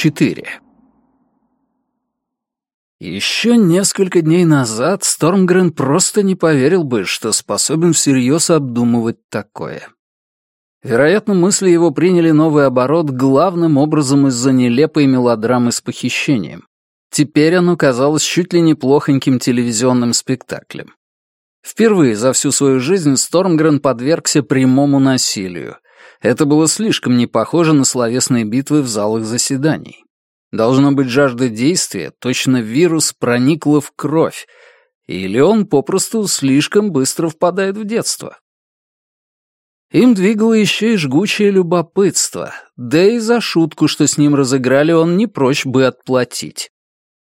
4. Еще несколько дней назад Стормгрен просто не поверил бы, что способен всерьез обдумывать такое. Вероятно, мысли его приняли новый оборот главным образом из-за нелепой мелодрамы с похищением. Теперь оно казалось чуть ли не плохоньким телевизионным спектаклем. Впервые за всю свою жизнь Стормгрен подвергся прямому насилию. Это было слишком не похоже на словесные битвы в залах заседаний. Должно быть, жажда действия, точно вирус, проникла в кровь, или он попросту слишком быстро впадает в детство. Им двигало еще и жгучее любопытство, да и за шутку, что с ним разыграли, он не прочь бы отплатить.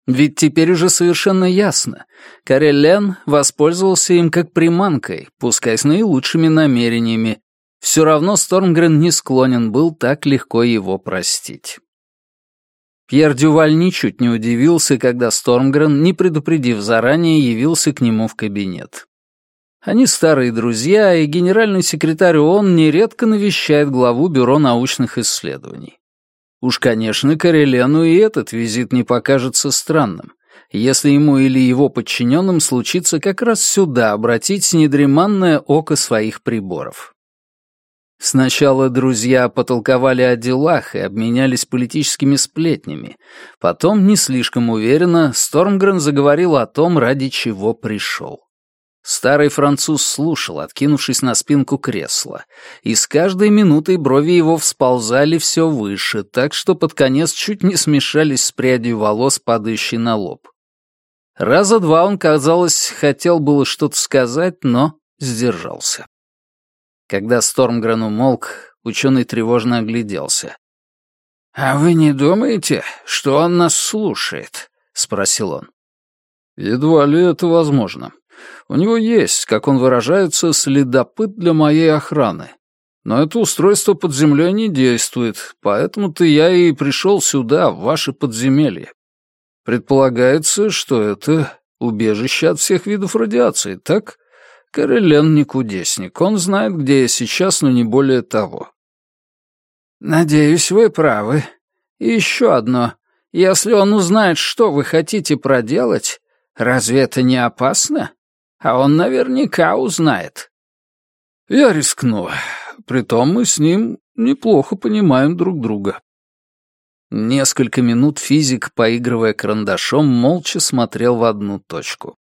Ведь теперь уже совершенно ясно. Карелен воспользовался им как приманкой, пускай с наилучшими намерениями. Все равно Стормгрен не склонен был так легко его простить. Пьер Дюваль ничуть не удивился, когда Стормгрен, не предупредив заранее, явился к нему в кабинет. Они старые друзья, и генеральный секретарь ООН нередко навещает главу Бюро научных исследований. Уж, конечно, Карелену и этот визит не покажется странным, если ему или его подчиненным случится как раз сюда обратить недреманное око своих приборов. Сначала друзья потолковали о делах и обменялись политическими сплетнями. Потом, не слишком уверенно, Стормгрен заговорил о том, ради чего пришел. Старый француз слушал, откинувшись на спинку кресла, и с каждой минутой брови его всползали все выше, так что под конец чуть не смешались с прядью волос, падающей на лоб. Раза два он, казалось, хотел было что-то сказать, но сдержался. Когда Стормгрен умолк, ученый тревожно огляделся. «А вы не думаете, что он нас слушает?» — спросил он. «Едва ли это возможно. У него есть, как он выражается, следопыт для моей охраны. Но это устройство под землей не действует, поэтому-то я и пришел сюда, в ваше подземелье. Предполагается, что это убежище от всех видов радиации, так?» Карелен не кудесник. Он знает, где я сейчас, но не более того. Надеюсь, вы правы. И еще одно. Если он узнает, что вы хотите проделать, разве это не опасно? А он наверняка узнает. Я рискну. Притом мы с ним неплохо понимаем друг друга. Несколько минут физик, поигрывая карандашом, молча смотрел в одну точку.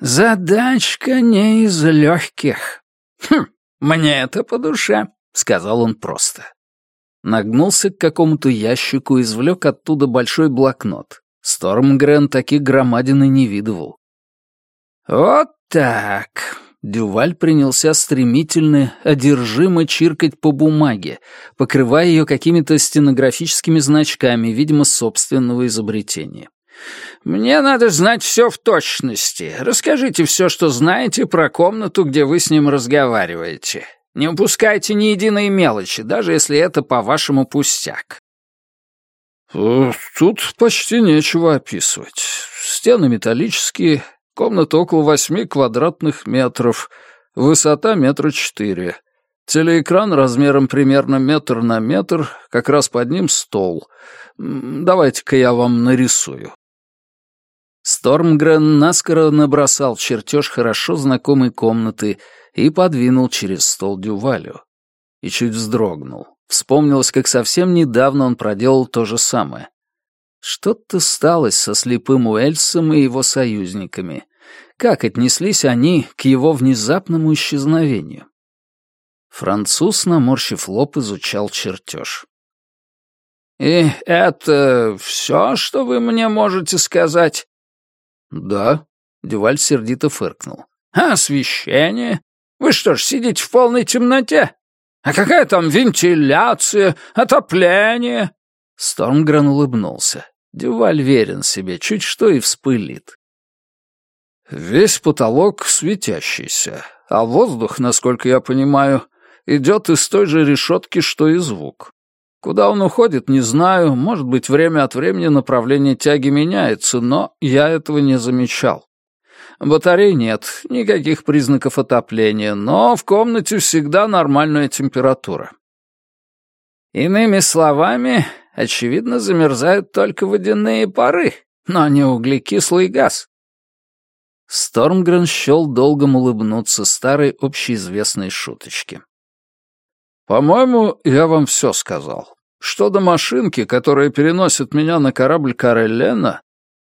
«Задачка не из легких. Хм, мне это по душе», — сказал он просто. Нагнулся к какому-то ящику, извлек оттуда большой блокнот. Стормгрен таких громадин и не видывал. «Вот так», Дюваль принялся стремительно, одержимо чиркать по бумаге, покрывая ее какими-то стенографическими значками, видимо, собственного изобретения. «Мне надо знать все в точности. Расскажите все, что знаете про комнату, где вы с ним разговариваете. Не упускайте ни единой мелочи, даже если это, по-вашему, пустяк». Э, «Тут почти нечего описывать. Стены металлические, комната около восьми квадратных метров, высота метра четыре». Телеэкран размером примерно метр на метр, как раз под ним стол. Давайте-ка я вам нарисую. Стормгрен наскоро набросал чертеж хорошо знакомой комнаты и подвинул через стол Дювалю. И чуть вздрогнул. Вспомнилось, как совсем недавно он проделал то же самое. Что-то сталось со слепым Уэльсом и его союзниками. Как отнеслись они к его внезапному исчезновению? Француз, наморщив лоб, изучал чертеж. «И это все, что вы мне можете сказать?» «Да», — Дюваль сердито фыркнул. «А освещение? Вы что ж, сидите в полной темноте? А какая там вентиляция, отопление?» Стормгрен улыбнулся. Дюваль верен себе, чуть что и вспылит. «Весь потолок светящийся, а воздух, насколько я понимаю, идет из той же решетки, что и звук. Куда он уходит, не знаю. Может быть, время от времени направление тяги меняется, но я этого не замечал. Батарей нет, никаких признаков отопления, но в комнате всегда нормальная температура. Иными словами, очевидно, замерзают только водяные пары, но не углекислый газ. Стормгрен счел долгом улыбнуться старой общеизвестной шуточке. «По-моему, я вам все сказал. Что до машинки, которая переносит меня на корабль Карелена,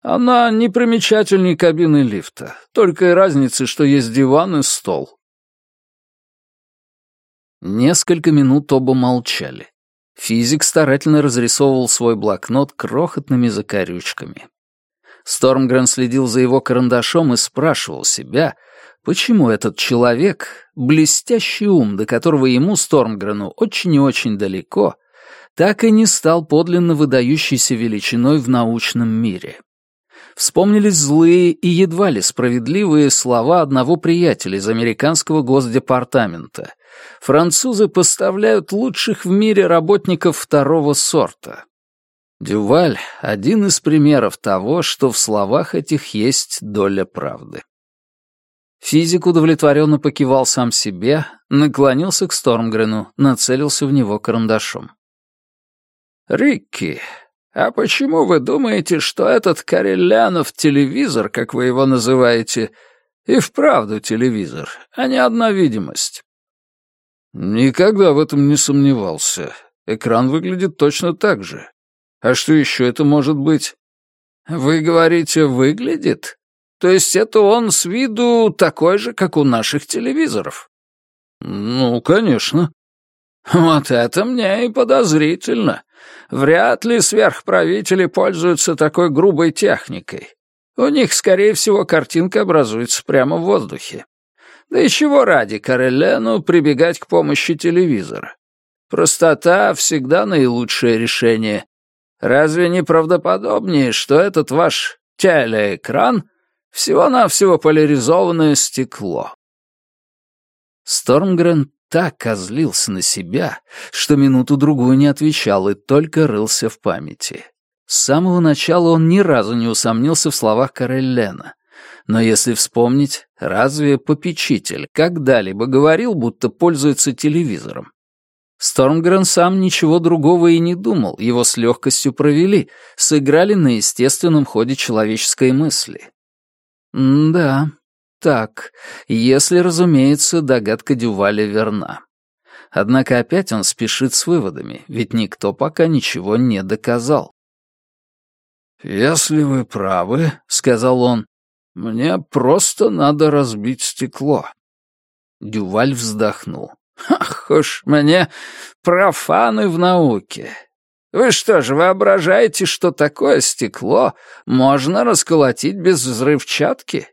она не примечательней кабины лифта, только и разницы, что есть диван и стол». Несколько минут оба молчали. Физик старательно разрисовывал свой блокнот крохотными закорючками. Стормгрен следил за его карандашом и спрашивал себя, почему этот человек, блестящий ум, до которого ему, Стормгрену, очень и очень далеко, так и не стал подлинно выдающейся величиной в научном мире. Вспомнились злые и едва ли справедливые слова одного приятеля из американского госдепартамента. Французы поставляют лучших в мире работников второго сорта. Дюваль — один из примеров того, что в словах этих есть доля правды. Физик удовлетворенно покивал сам себе, наклонился к Стормгрену, нацелился в него карандашом. «Рикки, а почему вы думаете, что этот Карелянов телевизор, как вы его называете, и вправду телевизор, а не одна видимость?» «Никогда в этом не сомневался. Экран выглядит точно так же. А что еще это может быть? Вы говорите, выглядит? То есть это он с виду такой же, как у наших телевизоров? Ну, конечно. Вот это мне и подозрительно. Вряд ли сверхправители пользуются такой грубой техникой. У них, скорее всего, картинка образуется прямо в воздухе. Да и чего ради Карелену прибегать к помощи телевизора? Простота всегда наилучшее решение. Разве не правдоподобнее, что этот ваш телеэкран всего-навсего поляризованное стекло? Стормгрен так озлился на себя, что минуту-другую не отвечал и только рылся в памяти. С самого начала он ни разу не усомнился в словах Кареллена. Но если вспомнить, разве попечитель когда-либо говорил, будто пользуется телевизором? Стормгрен сам ничего другого и не думал, его с легкостью провели, сыграли на естественном ходе человеческой мысли. Да, так, если, разумеется, догадка Дюваля верна. Однако опять он спешит с выводами, ведь никто пока ничего не доказал. «Если вы правы», — сказал он, — «мне просто надо разбить стекло». Дюваль вздохнул. Ах уж мне профаны в науке. Вы что же, воображаете, что такое стекло можно расколотить без взрывчатки?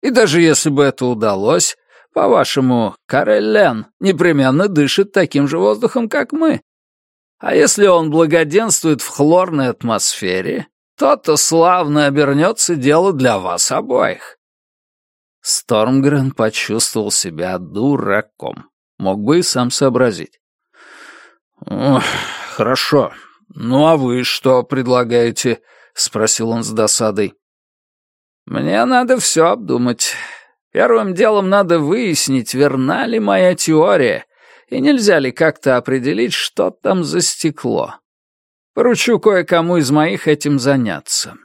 И даже если бы это удалось, по-вашему, Кареллен непременно дышит таким же воздухом, как мы. А если он благоденствует в хлорной атмосфере, то-то славно обернется дело для вас обоих. Стормгрен почувствовал себя дураком. Мог бы и сам сообразить. «Ох, хорошо. Ну а вы что предлагаете?» — спросил он с досадой. «Мне надо все обдумать. Первым делом надо выяснить, верна ли моя теория, и нельзя ли как-то определить, что там за стекло. Поручу кое-кому из моих этим заняться.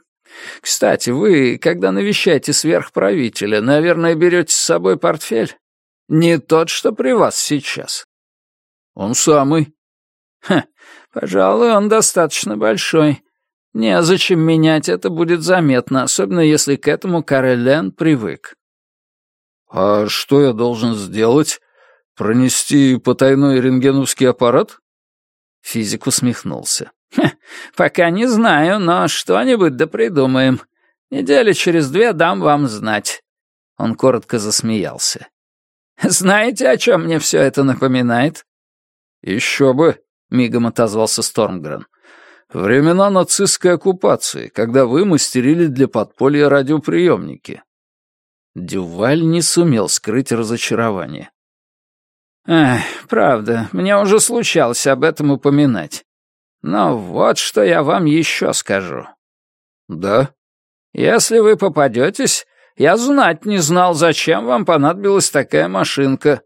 Кстати, вы, когда навещаете сверхправителя, наверное, берете с собой портфель?» Не тот, что при вас сейчас. Он самый. Ха, пожалуй, он достаточно большой. Незачем менять, это будет заметно, особенно если к этому Карелен привык. А что я должен сделать? Пронести потайной рентгеновский аппарат? Физик усмехнулся. Ха, пока не знаю, но что-нибудь да придумаем. Недели через две дам вам знать. Он коротко засмеялся. Знаете, о чем мне все это напоминает?» «Еще бы», — мигом отозвался Стормгрен. «Времена нацистской оккупации, когда вы мастерили для подполья радиоприемники». Дюваль не сумел скрыть разочарование. «Эх, правда, мне уже случалось об этом упоминать. Но вот что я вам еще скажу». «Да?» «Если вы попадетесь, я знать не знал, зачем вам понадобилась такая машинка».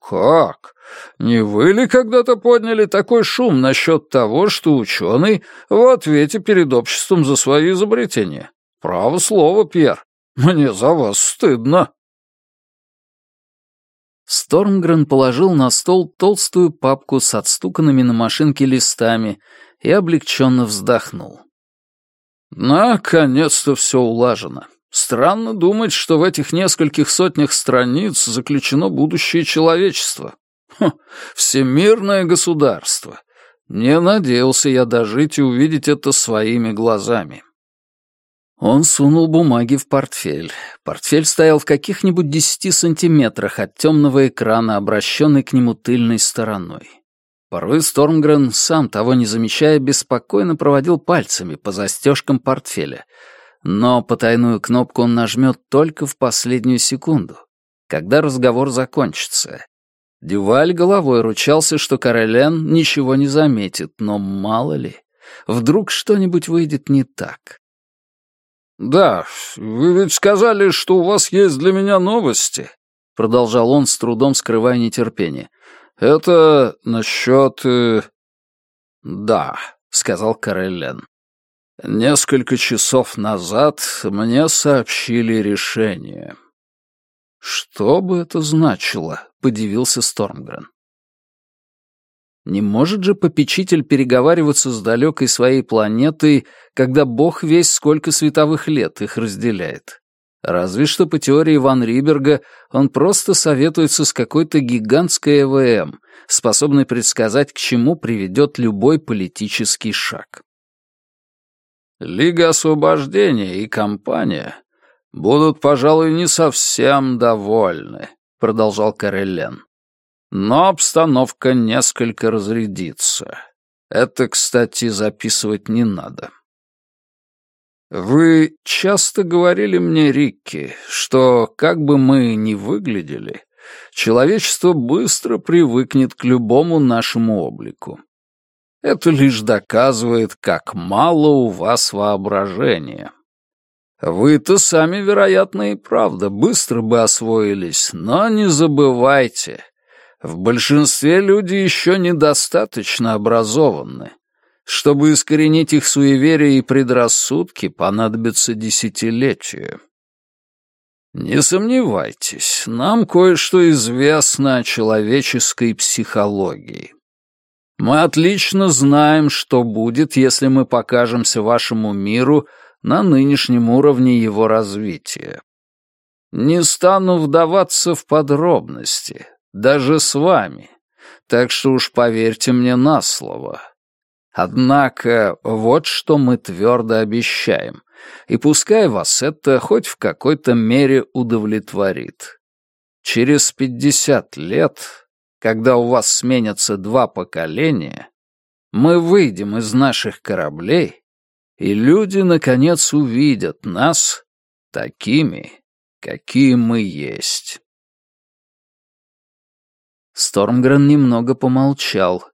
«Как? Не вы ли когда-то подняли такой шум насчет того, что ученый в ответе перед обществом за свои изобретения? Право слово, Пьер, мне за вас стыдно». Стормгрен положил на стол толстую папку с отстуканными на машинке листами и облегченно вздохнул. Наконец-то все улажено. Странно думать, что в этих нескольких сотнях страниц заключено будущее человечества. Хм, всемирное государство. Не надеялся я дожить и увидеть это своими глазами. Он сунул бумаги в портфель. Портфель стоял в каких-нибудь десяти сантиметрах от темного экрана, обращенный к нему тыльной стороной. Порой Стормгрен, сам того не замечая, беспокойно проводил пальцами по застежкам портфеля. Но потайную кнопку он нажмет только в последнюю секунду, когда разговор закончится. Дюваль головой ручался, что Карелен ничего не заметит, но мало ли, вдруг что-нибудь выйдет не так. «Да, вы ведь сказали, что у вас есть для меня новости», — продолжал он, с трудом скрывая нетерпение. «Это насчет...» э... «Да», — сказал Кареллен. «Несколько часов назад мне сообщили решение». «Что бы это значило?» — подивился Стормгрен. Не может же попечитель переговариваться с далекой своей планетой, когда бог весь сколько световых лет их разделяет. Разве что по теории Ван Риберга он просто советуется с какой-то гигантской ЭВМ, способной предсказать, к чему приведет любой политический шаг. Лига освобождения и компания будут, пожалуй, не совсем довольны, продолжал Кареллен. Но обстановка несколько разрядится. Это, кстати, записывать не надо. Вы часто говорили мне, Рикки, что, как бы мы ни выглядели, человечество быстро привыкнет к любому нашему облику. Это лишь доказывает, как мало у вас воображения. Вы-то сами, вероятно, и правда быстро бы освоились, но не забывайте, в большинстве люди еще недостаточно образованы. Чтобы искоренить их суеверия и предрассудки, понадобится десятилетия. Не сомневайтесь, нам кое-что известно о человеческой психологии. Мы отлично знаем, что будет, если мы покажемся вашему миру на нынешнем уровне его развития. Не стану вдаваться в подробности, даже с вами. Так что уж поверьте мне на слово. Однако вот что мы твердо обещаем, и пускай вас это хоть в какой-то мере удовлетворит. Через пятьдесят лет, когда у вас сменятся два поколения, мы выйдем из наших кораблей, и люди, наконец, увидят нас такими, какие мы есть. Стормгрен немного помолчал.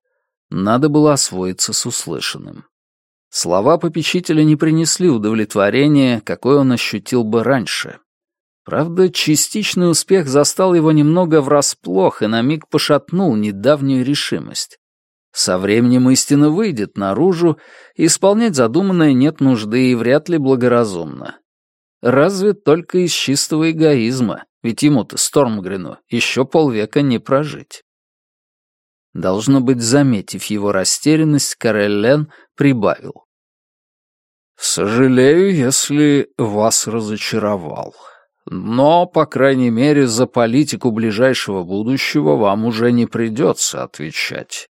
Надо было освоиться с услышанным. Слова попечителя не принесли удовлетворения, какое он ощутил бы раньше. Правда, частичный успех застал его немного врасплох и на миг пошатнул недавнюю решимость. Со временем истина выйдет наружу, и исполнять задуманное нет нужды и вряд ли благоразумно. Разве только из чистого эгоизма, ведь ему-то, Стормгрену, еще полвека не прожить. Должно быть, заметив его растерянность, Кареллен прибавил. «Сожалею, если вас разочаровал. Но, по крайней мере, за политику ближайшего будущего вам уже не придется отвечать.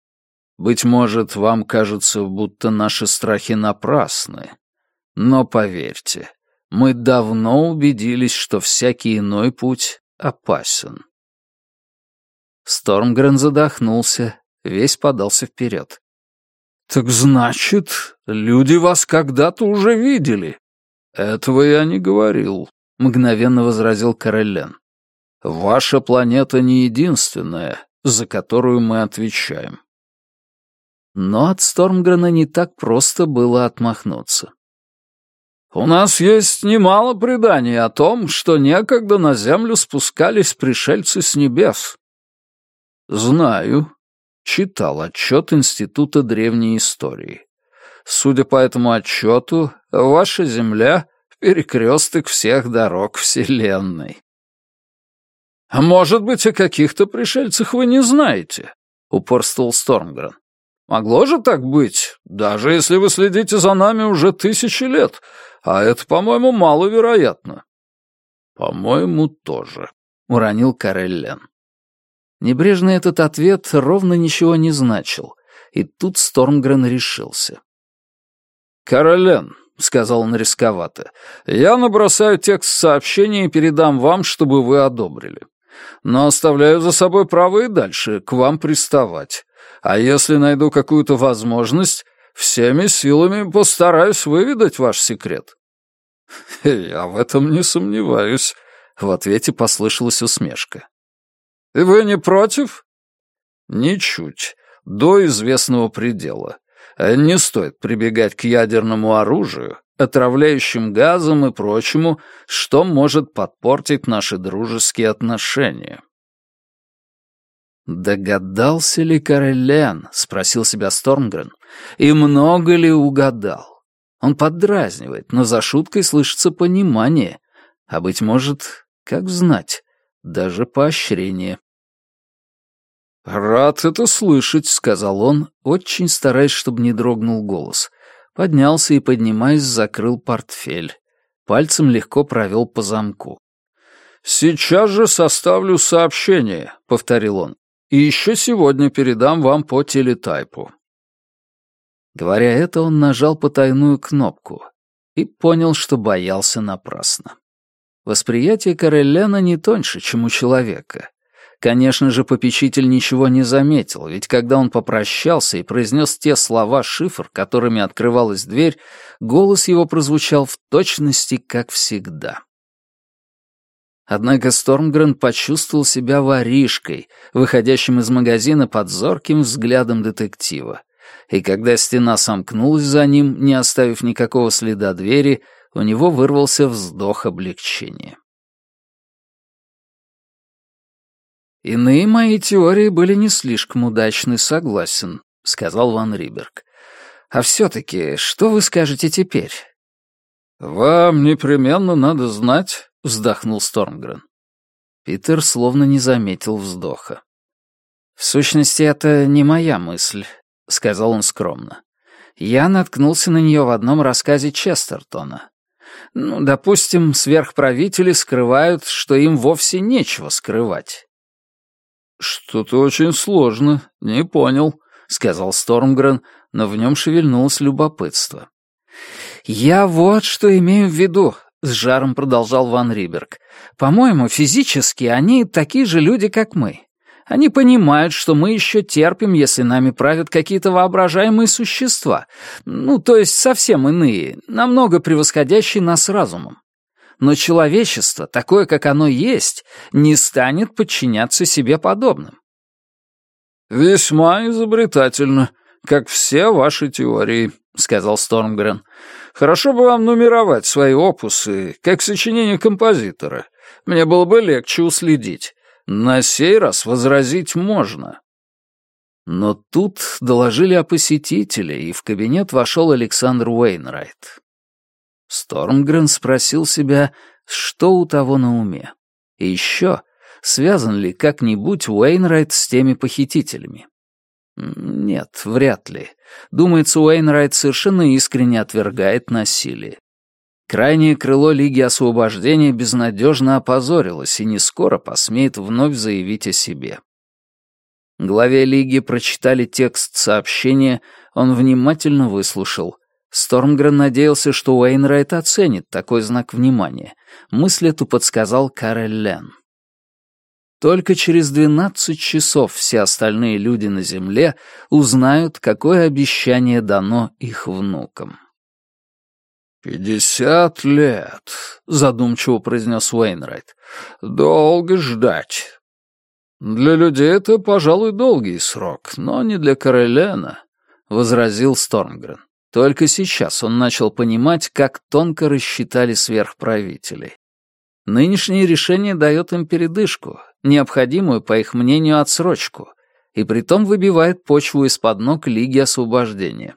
Быть может, вам кажется, будто наши страхи напрасны. Но поверьте, мы давно убедились, что всякий иной путь опасен. Стормгрен задохнулся, весь подался вперед. «Так значит, люди вас когда-то уже видели?» «Этого я не говорил», — мгновенно возразил Карелен. «Ваша планета не единственная, за которую мы отвечаем». Но от Стормгрена не так просто было отмахнуться. У нас есть немало преданий о том, что некогда на Землю спускались пришельцы с небес. «Знаю. Читал отчет Института древней истории. Судя по этому отчету, ваша Земля — перекресток всех дорог Вселенной». «А может быть, о каких-то пришельцах вы не знаете?» — упорствовал Стормгрен. «Могло же так быть, даже если вы следите за нами уже тысячи лет, а это, по-моему, маловероятно». «По-моему, тоже», — уронил Кареллен. Небрежно этот ответ ровно ничего не значил, и тут Стормгрен решился. «Каролен», — сказал он рисковато, — «я набросаю текст сообщения и передам вам, чтобы вы одобрили. Но оставляю за собой право и дальше к вам приставать. А если найду какую-то возможность, всеми силами постараюсь выведать ваш секрет». «Я в этом не сомневаюсь», — в ответе послышалась усмешка. «Вы не против?» «Ничуть. До известного предела. Не стоит прибегать к ядерному оружию, отравляющим газом и прочему, что может подпортить наши дружеские отношения». «Догадался ли Карелен?» — спросил себя Стормгрен. «И много ли угадал? Он поддразнивает, но за шуткой слышится понимание, а, быть может, как знать, даже поощрение». «Рад это слышать», — сказал он, очень стараясь, чтобы не дрогнул голос. Поднялся и, поднимаясь, закрыл портфель. Пальцем легко провел по замку. «Сейчас же составлю сообщение», — повторил он. «И еще сегодня передам вам по телетайпу». Говоря это, он нажал потайную кнопку и понял, что боялся напрасно. Восприятие Карелена не тоньше, чем у человека. Конечно же, попечитель ничего не заметил, ведь когда он попрощался и произнес те слова шифр, которыми открывалась дверь, голос его прозвучал в точности, как всегда. Однако Стормгрен почувствовал себя воришкой, выходящим из магазина под зорким взглядом детектива. И когда стена сомкнулась за ним, не оставив никакого следа двери, у него вырвался вздох облегчения. «Иные мои теории были не слишком удачны, согласен», — сказал Ван Риберг. «А все-таки, что вы скажете теперь?» «Вам непременно надо знать», — вздохнул Стормгрен. Питер словно не заметил вздоха. «В сущности, это не моя мысль», — сказал он скромно. «Я наткнулся на нее в одном рассказе Честертона. Ну, допустим, сверхправители скрывают, что им вовсе нечего скрывать. «Что-то очень сложно, не понял», — сказал Стормгрен, но в нем шевельнулось любопытство. «Я вот что имею в виду», — с жаром продолжал Ван Риберг. «По-моему, физически они такие же люди, как мы. Они понимают, что мы еще терпим, если нами правят какие-то воображаемые существа, ну, то есть совсем иные, намного превосходящие нас разумом но человечество, такое, как оно есть, не станет подчиняться себе подобным. «Весьма изобретательно, как все ваши теории», — сказал Стормгрен. «Хорошо бы вам нумеровать свои опусы, как сочинение композитора. Мне было бы легче уследить. На сей раз возразить можно». Но тут доложили о посетителе, и в кабинет вошел Александр Уэйнрайт. Стормгрен спросил себя, что у того на уме. И еще, связан ли как-нибудь Уэйнрайт с теми похитителями. Нет, вряд ли. Думается, Уэйнрайт совершенно искренне отвергает насилие. Крайнее крыло Лиги Освобождения безнадежно опозорилось и не скоро посмеет вновь заявить о себе. Главе Лиги прочитали текст сообщения, он внимательно выслушал — Стормгрен надеялся, что Уэйнрайт оценит такой знак внимания. Мысль эту подсказал Карель Лен. Только через двенадцать часов все остальные люди на Земле узнают, какое обещание дано их внукам. «Пятьдесят лет», — задумчиво произнес Уэйнрайт. «Долго ждать». «Для людей это, пожалуй, долгий срок, но не для Карелена», — возразил Стормгрен. Только сейчас он начал понимать, как тонко рассчитали сверхправители. Нынешнее решение дает им передышку, необходимую, по их мнению, отсрочку, и притом выбивает почву из-под ног Лиги Освобождения.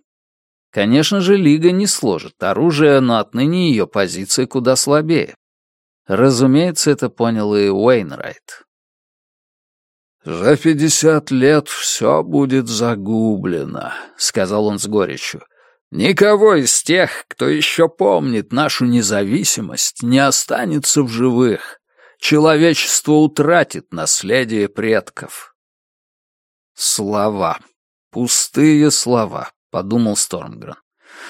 Конечно же, Лига не сложит оружие, но отныне ее позиция куда слабее. Разумеется, это понял и Уэйнрайт. «За пятьдесят лет все будет загублено», — сказал он с горечью. «Никого из тех, кто еще помнит нашу независимость, не останется в живых. Человечество утратит наследие предков». «Слова. Пустые слова», — подумал Стормгрен.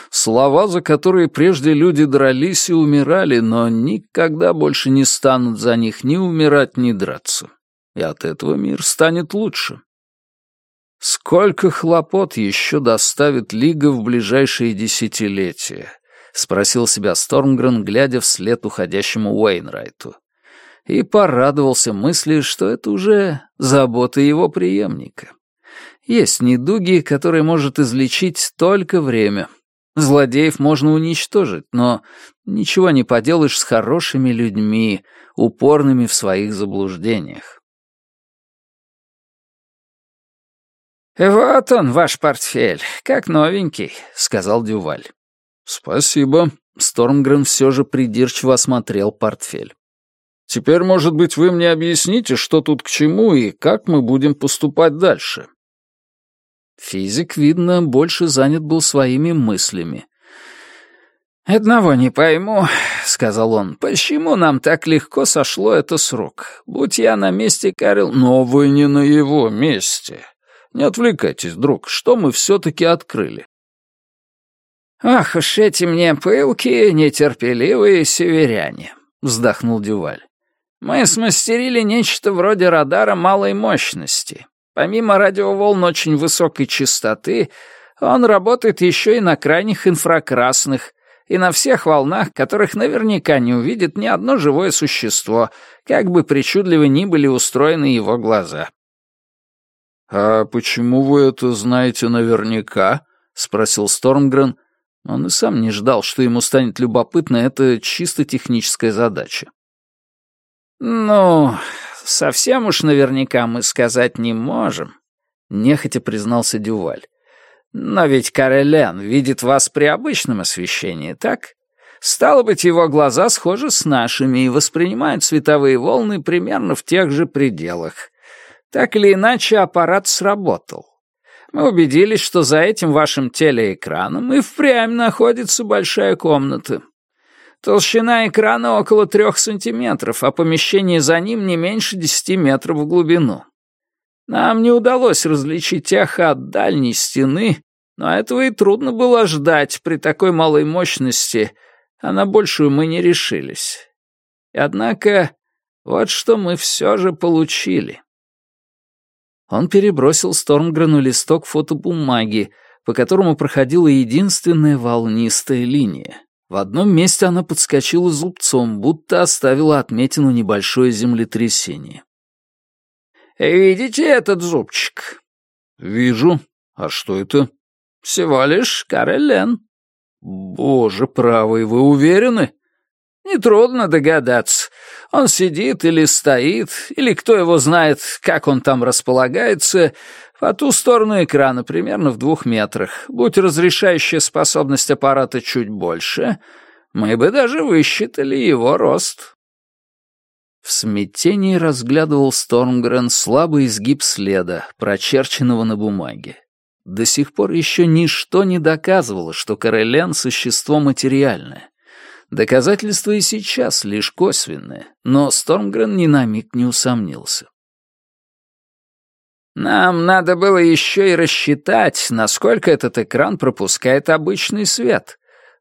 «Слова, за которые прежде люди дрались и умирали, но никогда больше не станут за них ни умирать, ни драться. И от этого мир станет лучше». «Сколько хлопот еще доставит Лига в ближайшие десятилетия?» — спросил себя Стормгрен, глядя вслед уходящему Уэйнрайту. И порадовался мысли, что это уже забота его преемника. Есть недуги, которые может излечить только время. Злодеев можно уничтожить, но ничего не поделаешь с хорошими людьми, упорными в своих заблуждениях. «Вот он, ваш портфель, как новенький», — сказал Дюваль. «Спасибо». Стормгрен все же придирчиво осмотрел портфель. «Теперь, может быть, вы мне объясните, что тут к чему и как мы будем поступать дальше?» Физик, видно, больше занят был своими мыслями. «Одного не пойму», — сказал он, — «почему нам так легко сошло это с рук? Будь я на месте Карел...» «Но вы не на его месте. Не отвлекайтесь, друг, что мы все-таки открыли?» «Ах уж эти мне пылкие, нетерпеливые северяне», — вздохнул Дюваль. «Мы смастерили нечто вроде радара малой мощности. Помимо радиоволн очень высокой частоты, он работает еще и на крайних инфракрасных, и на всех волнах, которых наверняка не увидит ни одно живое существо, как бы причудливо ни были устроены его глаза. «А почему вы это знаете наверняка?» — спросил Стормгрен. Он и сам не ждал, что ему станет любопытно эта чисто техническая задача. «Ну, совсем уж наверняка мы сказать не можем», — нехотя признался Дюваль. «Но ведь Карелен видит вас при обычном освещении, так? Стало быть, его глаза схожи с нашими и воспринимают световые волны примерно в тех же пределах. Так или иначе, аппарат сработал. Мы убедились, что за этим вашим телеэкраном и впрямь находится большая комната. Толщина экрана около трех сантиметров, а помещение за ним не меньше десяти метров в глубину. Нам не удалось различить эхо от дальней стены, но этого и трудно было ждать при такой малой мощности, а на большую мы не решились. Однако вот что мы все же получили. Он перебросил Стормгрену листок фотобумаги, по которому проходила единственная волнистая линия. В одном месте она подскочила зубцом, будто оставила отметину небольшое землетрясение. «Видите этот зубчик?» «Вижу. А что это?» «Всего лишь Карелен». «Боже правый, вы уверены?» Нетрудно догадаться. Он сидит или стоит, или кто его знает, как он там располагается, по ту сторону экрана, примерно в двух метрах. Будь разрешающая способность аппарата чуть больше, мы бы даже высчитали его рост. В смятении разглядывал Стормгрен слабый изгиб следа, прочерченного на бумаге. До сих пор еще ничто не доказывало, что Карелен — существо материальное. Доказательства и сейчас лишь косвенные, но Стормгрен ни на миг не усомнился. «Нам надо было еще и рассчитать, насколько этот экран пропускает обычный свет.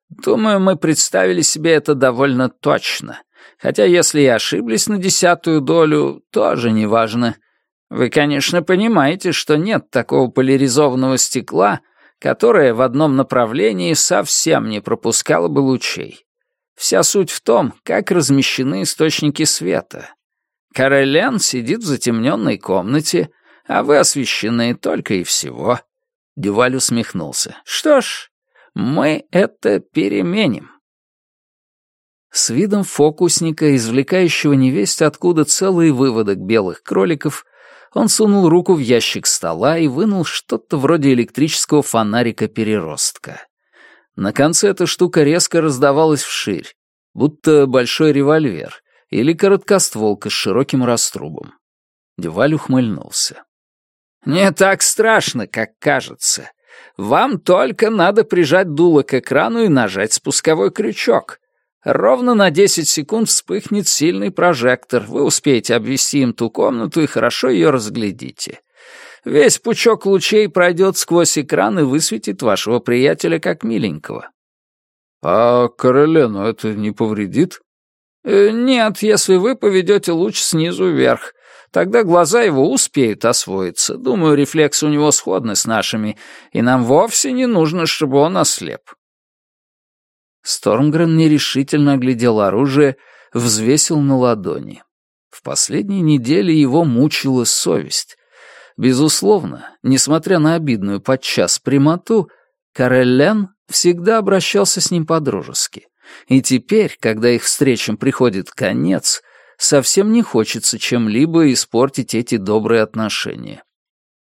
Думаю, мы представили себе это довольно точно. Хотя если и ошиблись на десятую долю, тоже неважно. Вы, конечно, понимаете, что нет такого поляризованного стекла, которое в одном направлении совсем не пропускало бы лучей. Вся суть в том, как размещены источники света. Карелен сидит в затемненной комнате, а вы освещены только и всего». Дюваль усмехнулся. «Что ж, мы это переменим». С видом фокусника, извлекающего невесть откуда целый выводок белых кроликов, Он сунул руку в ящик стола и вынул что-то вроде электрического фонарика-переростка. На конце эта штука резко раздавалась вширь, будто большой револьвер или короткостволка с широким раструбом. Дюваль ухмыльнулся. «Не так страшно, как кажется. Вам только надо прижать дуло к экрану и нажать спусковой крючок. Ровно на 10 секунд вспыхнет сильный прожектор. Вы успеете обвести им ту комнату и хорошо ее разглядите. Весь пучок лучей пройдет сквозь экран и высветит вашего приятеля как миленького. А Каролену это не повредит? Э, нет, если вы поведете луч снизу вверх. Тогда глаза его успеют освоиться. Думаю, рефлексы у него сходны с нашими, и нам вовсе не нужно, чтобы он ослеп. Стормгрен нерешительно оглядел оружие, взвесил на ладони. В последние недели его мучила совесть. Безусловно, несмотря на обидную подчас прямоту, Кареллен всегда обращался с ним по-дружески. И теперь, когда их встречам приходит конец, совсем не хочется чем-либо испортить эти добрые отношения.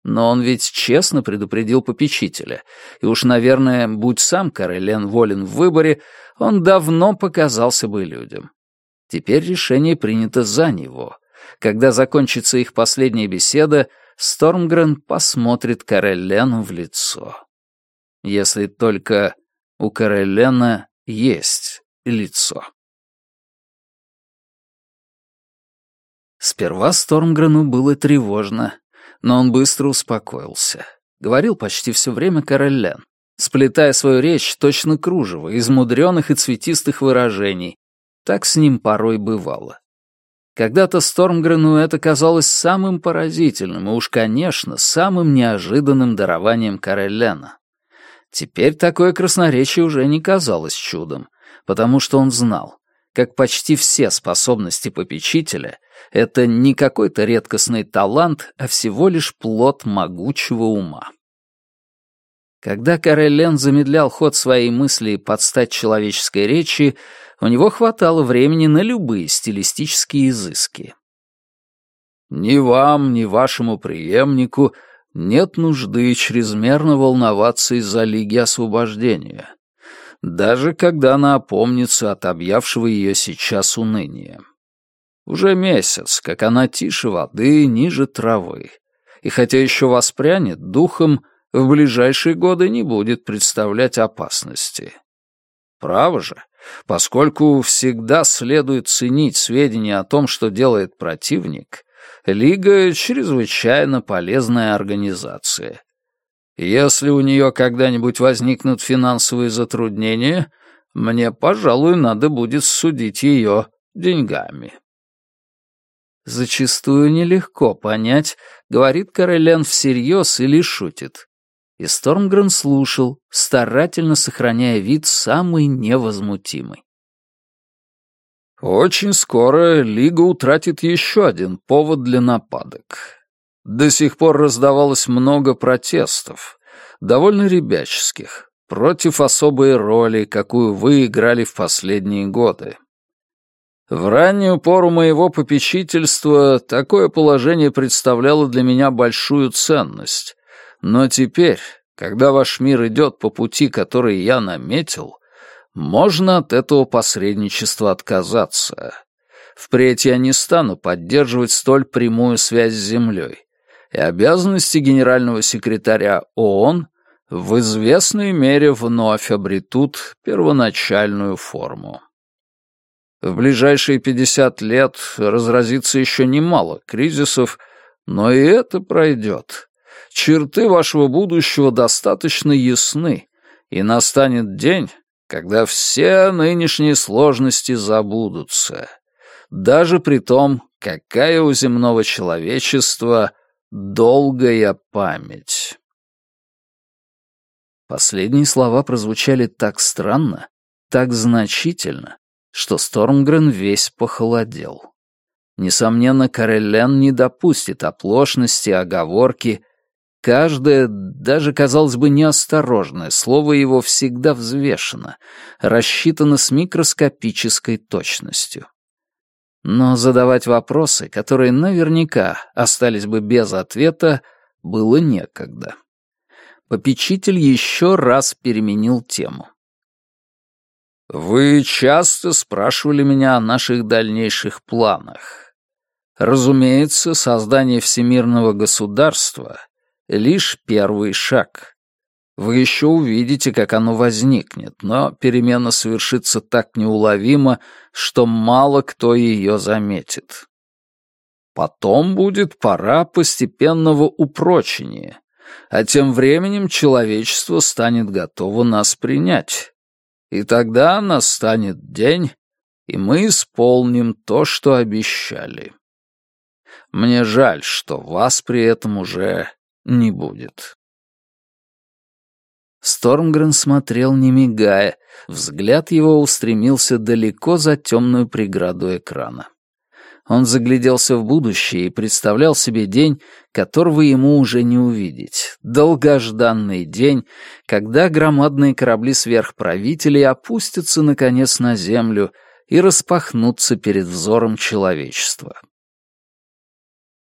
Но он ведь честно предупредил попечителя, и уж, наверное, будь сам Карелен волен в выборе, он давно показался бы людям. Теперь решение принято за него. Когда закончится их последняя беседа, Стормгрен посмотрит Кареллену в лицо. Если только у Карелена есть лицо. Сперва Стормгрену было тревожно, но он быстро успокоился. Говорил почти все время Кареллен, сплетая свою речь точно кружево из мудреных и цветистых выражений. Так с ним порой бывало. Когда-то Стормгрену это казалось самым поразительным и уж, конечно, самым неожиданным дарованием Кареллена. Теперь такое красноречие уже не казалось чудом, потому что он знал, как почти все способности попечителя, это не какой-то редкостный талант, а всего лишь плод могучего ума. Когда Кареллен замедлял ход своей мысли под стать человеческой речи, у него хватало времени на любые стилистические изыски. «Ни вам, ни вашему преемнику нет нужды чрезмерно волноваться из-за Лиги Освобождения, даже когда она опомнится от объявшего ее сейчас уныния. Уже месяц, как она тише воды, ниже травы. И хотя еще воспрянет духом, в ближайшие годы не будет представлять опасности. Право же, поскольку всегда следует ценить сведения о том, что делает противник, Лига — чрезвычайно полезная организация. Если у нее когда-нибудь возникнут финансовые затруднения, мне, пожалуй, надо будет судить ее деньгами. Зачастую нелегко понять, говорит Карелен всерьез или шутит. И Стормгрен слушал, старательно сохраняя вид самый невозмутимый. Очень скоро Лига утратит еще один повод для нападок. До сих пор раздавалось много протестов, довольно ребяческих, против особой роли, какую вы играли в последние годы. В раннюю пору моего попечительства такое положение представляло для меня большую ценность. Но теперь, когда ваш мир идет по пути, который я наметил, можно от этого посредничества отказаться. Впредь я не стану поддерживать столь прямую связь с Землей, и обязанности генерального секретаря ООН в известной мере вновь обретут первоначальную форму. В ближайшие 50 лет разразится еще немало кризисов, но и это пройдет. Черты вашего будущего достаточно ясны, и настанет день, когда все нынешние сложности забудутся. Даже при том, какая у земного человечества долгая память. Последние слова прозвучали так странно, так значительно, что Стормгрен весь похолодел. Несомненно, Кареллен не допустит оплошности, оговорки. Каждое, даже, казалось бы, неосторожное слово его всегда взвешено, рассчитано с микроскопической точностью. Но задавать вопросы, которые наверняка остались бы без ответа, было некогда. Попечитель еще раз переменил тему. «Вы часто спрашивали меня о наших дальнейших планах. Разумеется, создание всемирного государства — лишь первый шаг. Вы еще увидите, как оно возникнет, но перемена совершится так неуловимо, что мало кто ее заметит. Потом будет пора постепенного упрочения, а тем временем человечество станет готово нас принять. И тогда настанет день, и мы исполним то, что обещали. Мне жаль, что вас при этом уже не будет. Стормгрен смотрел, не мигая. Взгляд его устремился далеко за темную преграду экрана. Он загляделся в будущее и представлял себе день, которого ему уже не увидеть. Долгожданный день, когда громадные корабли сверхправителей опустятся, наконец, на землю и распахнутся перед взором человечества.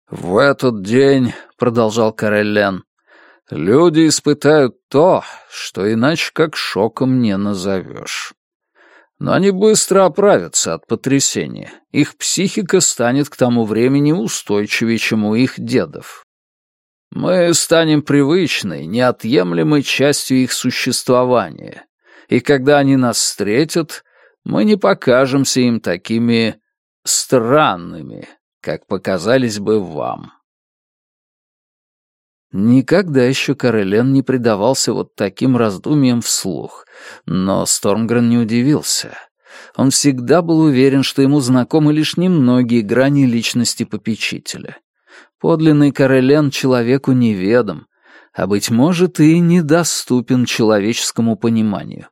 «В этот день», — продолжал Кареллен, Люди испытают то, что иначе как шоком не назовешь. Но они быстро оправятся от потрясения. Их психика станет к тому времени устойчивее, чем у их дедов. Мы станем привычной, неотъемлемой частью их существования. И когда они нас встретят, мы не покажемся им такими странными, как показались бы вам. Никогда еще Карелен не предавался вот таким раздумьям вслух, но Стормгрен не удивился. Он всегда был уверен, что ему знакомы лишь немногие грани личности попечителя. Подлинный Карелен человеку неведом, а, быть может, и недоступен человеческому пониманию.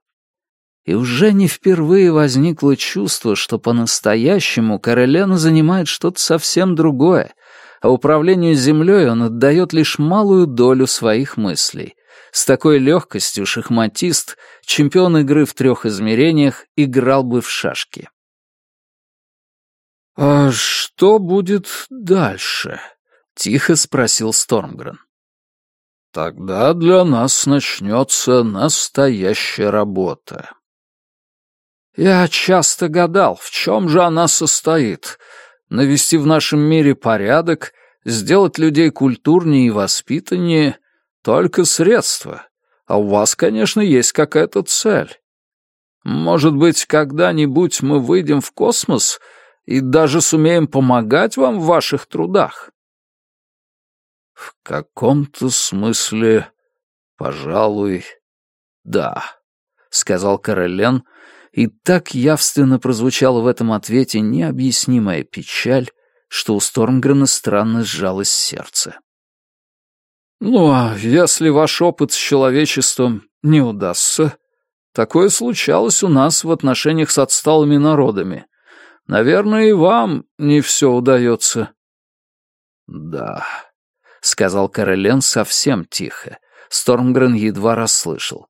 И уже не впервые возникло чувство, что по-настоящему Карелена занимает что-то совсем другое, а управлению землей он отдает лишь малую долю своих мыслей. С такой легкостью шахматист, чемпион игры в трех измерениях, играл бы в шашки. «А что будет дальше?» — тихо спросил Стормгрен. «Тогда для нас начнется настоящая работа». «Я часто гадал, в чем же она состоит», навести в нашем мире порядок, сделать людей культурнее и воспитаннее — только средства. А у вас, конечно, есть какая-то цель. Может быть, когда-нибудь мы выйдем в космос и даже сумеем помогать вам в ваших трудах? В каком-то смысле, пожалуй, да, — сказал Карелен, — и так явственно прозвучала в этом ответе необъяснимая печаль, что у Стормгрена странно сжалось сердце. «Ну, а если ваш опыт с человечеством не удастся? Такое случалось у нас в отношениях с отсталыми народами. Наверное, и вам не все удается». «Да», — сказал Карелен совсем тихо. Стормгрен едва расслышал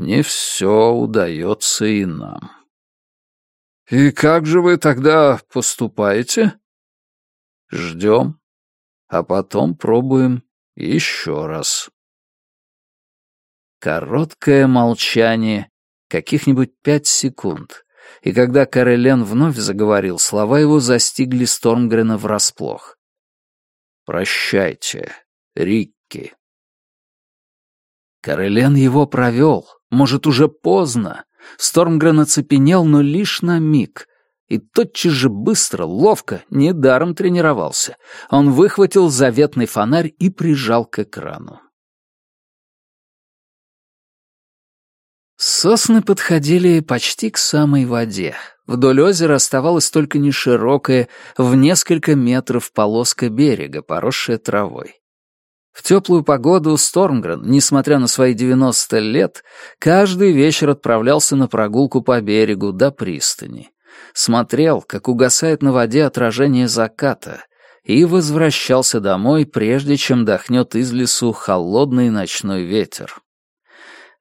не все удается и нам. «И как же вы тогда поступаете?» «Ждем, а потом пробуем еще раз». Короткое молчание, каких-нибудь пять секунд, и когда Карелен вновь заговорил, слова его застигли Стормгрена врасплох. «Прощайте, Рикки». Карелен его провел, может, уже поздно. Стормгрен оцепенел, но лишь на миг. И тотчас же быстро, ловко, недаром тренировался. Он выхватил заветный фонарь и прижал к экрану. Сосны подходили почти к самой воде. Вдоль озера оставалась только неширокая, в несколько метров полоска берега, поросшая травой. В теплую погоду Стормгрен, несмотря на свои 90 лет, каждый вечер отправлялся на прогулку по берегу до пристани. Смотрел, как угасает на воде отражение заката, и возвращался домой, прежде чем дохнет из лесу холодный ночной ветер.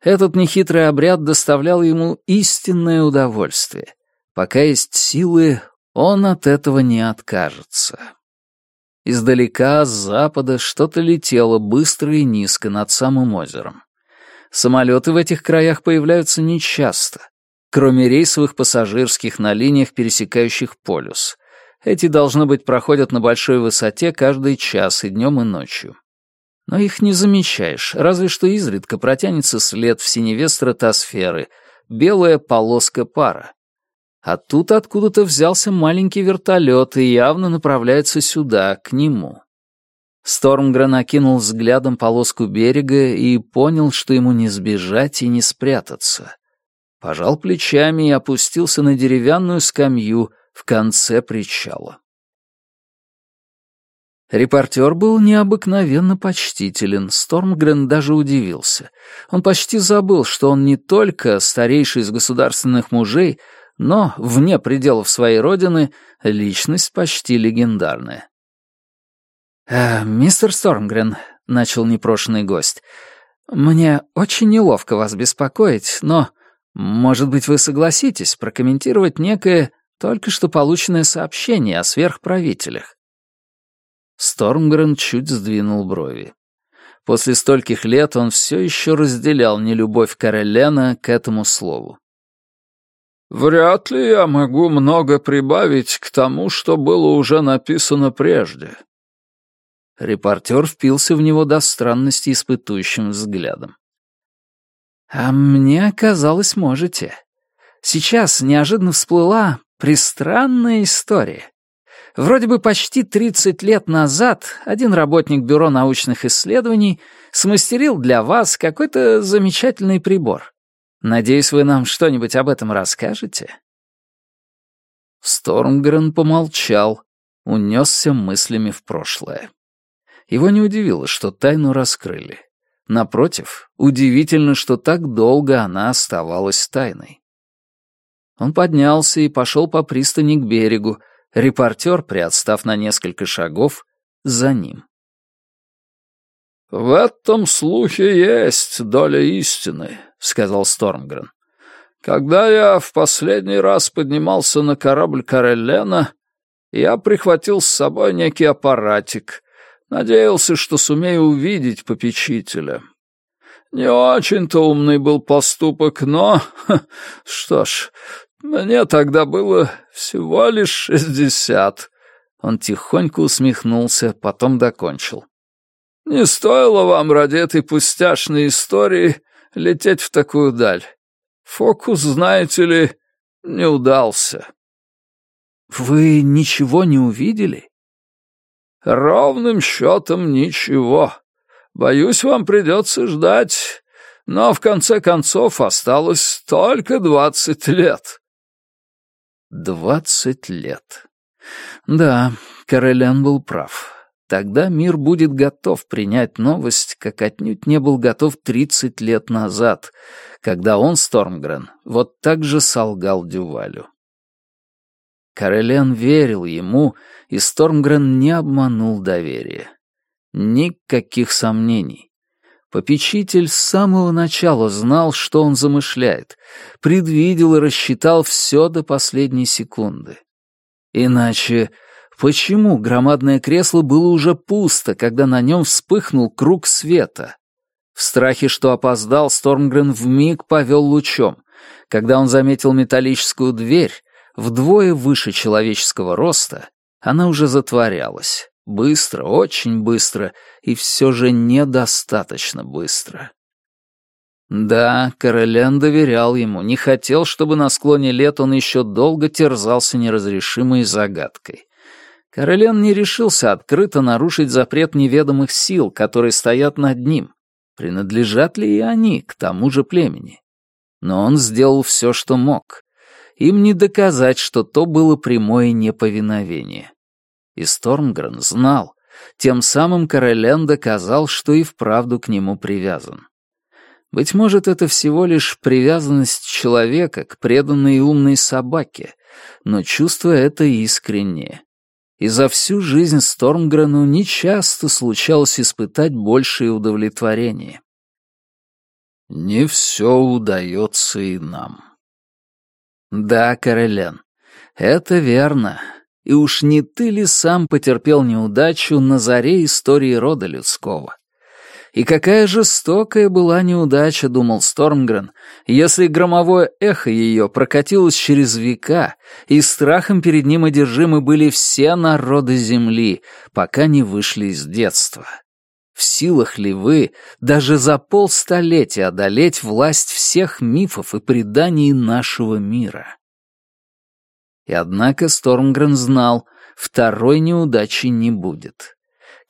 Этот нехитрый обряд доставлял ему истинное удовольствие. Пока есть силы, Он от этого не откажется. Издалека, с запада, что-то летело быстро и низко над самым озером. Самолеты в этих краях появляются нечасто, кроме рейсовых пассажирских на линиях, пересекающих полюс. Эти, должно быть, проходят на большой высоте каждый час и днем, и ночью. Но их не замечаешь, разве что изредка протянется след в синеве стратосферы, белая полоска пара. А тут откуда-то взялся маленький вертолет и явно направляется сюда, к нему. Стормгрен окинул взглядом полоску берега и понял, что ему не сбежать и не спрятаться. Пожал плечами и опустился на деревянную скамью в конце причала. Репортер был необыкновенно почтителен, Стормгрен даже удивился. Он почти забыл, что он не только старейший из государственных мужей, но, вне пределов своей родины, личность почти легендарная. «Э, «Мистер Стормгрен», — начал непрошенный гость, — «мне очень неловко вас беспокоить, но, может быть, вы согласитесь прокомментировать некое только что полученное сообщение о сверхправителях?» Стормгрен чуть сдвинул брови. После стольких лет он все еще разделял нелюбовь Карелена к этому слову. «Вряд ли я могу много прибавить к тому, что было уже написано прежде», Репортер впился в него до странности испытующим взглядом. «А мне казалось, можете. Сейчас неожиданно всплыла пристранная история. Вроде бы почти 30 лет назад один работник Бюро научных исследований смастерил для вас какой-то замечательный прибор. Надеюсь, вы нам что-нибудь об этом расскажете?» Стормгрен помолчал, унесся мыслями в прошлое. Его не удивило, что тайну раскрыли. Напротив, удивительно, что так долго она оставалась тайной. Он поднялся и пошел по пристани к берегу, репортер, приотстав на несколько шагов, за ним. «В этом слухе есть доля истины», — сказал Стормгрен. «Когда я в последний раз поднимался на корабль Карелена, я прихватил с собой некий аппаратик, Надеялся, что сумею увидеть попечителя. Не очень-то умный был поступок, но... Что ж, мне тогда было всего лишь шестьдесят. Он тихонько усмехнулся, потом докончил. Не стоило вам ради этой пустяшной истории лететь в такую даль. Фокус, знаете ли, не удался. Вы ничего не увидели? Ровным счетом ничего. Боюсь, вам придется ждать, но в конце концов осталось только двадцать лет. Двадцать лет. Да, Карелен был прав. Тогда мир будет готов принять новость, как отнюдь не был готов тридцать лет назад, когда он, Стормгрен, вот так же солгал Дювалю. Карелен верил ему, и Стормгрен не обманул доверие. Никаких сомнений. Попечитель с самого начала знал, что он замышляет, предвидел и рассчитал все до последней секунды. Иначе почему громадное кресло было уже пусто, когда на нем вспыхнул круг света? В страхе, что опоздал, Стормгрен вмиг повел лучом. Когда он заметил металлическую дверь, вдвое выше человеческого роста, она уже затворялась. Быстро, очень быстро, и все же недостаточно быстро. Да, Карелен доверял ему, не хотел, чтобы на склоне лет он еще долго терзался неразрешимой загадкой. Карелен не решился открыто нарушить запрет неведомых сил, которые стоят над ним. Принадлежат ли и они к тому же племени? Но он сделал все, что мог. Им не доказать, что то было прямое неповиновение. И Стормгрен знал, тем самым Карелен доказал, что и вправду к нему привязан. Быть может, это всего лишь привязанность человека к преданной и умной собаке, но чувство это искреннее. И за всю жизнь Стормгрену нечасто случалось испытать большее удовлетворение. Не все удается и нам. Да, Карелен, Это верно. И уж не ты ли сам потерпел неудачу на заре истории рода людского? И какая жестокая была неудача, думал Стормгрен, если громовое эхо ее прокатилось через века, и страхом перед ним одержимы были все народы Земли, пока не вышли из детства. В силах ли вы даже за полстолетия одолеть власть всех мифов и преданий нашего мира? И однако Стормгрен знал, второй неудачи не будет.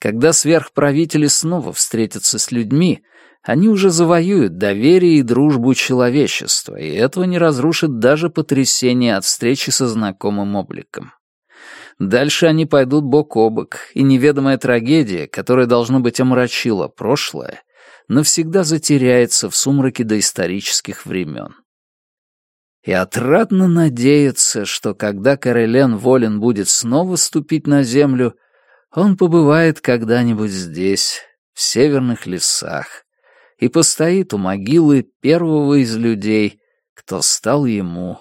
Когда сверхправители снова встретятся с людьми, они уже завоюют доверие и дружбу человечества, и этого не разрушит даже потрясение от встречи со знакомым обликом. Дальше они пойдут бок о бок, и неведомая трагедия, которая, должно быть, омрачила прошлое, навсегда затеряется в сумраке доисторических времен. И отрадно надеяться, что когда Карелен волен будет снова ступить на землю, он побывает когда-нибудь здесь, в северных лесах, и постоит у могилы первого из людей, кто стал ему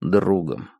другом.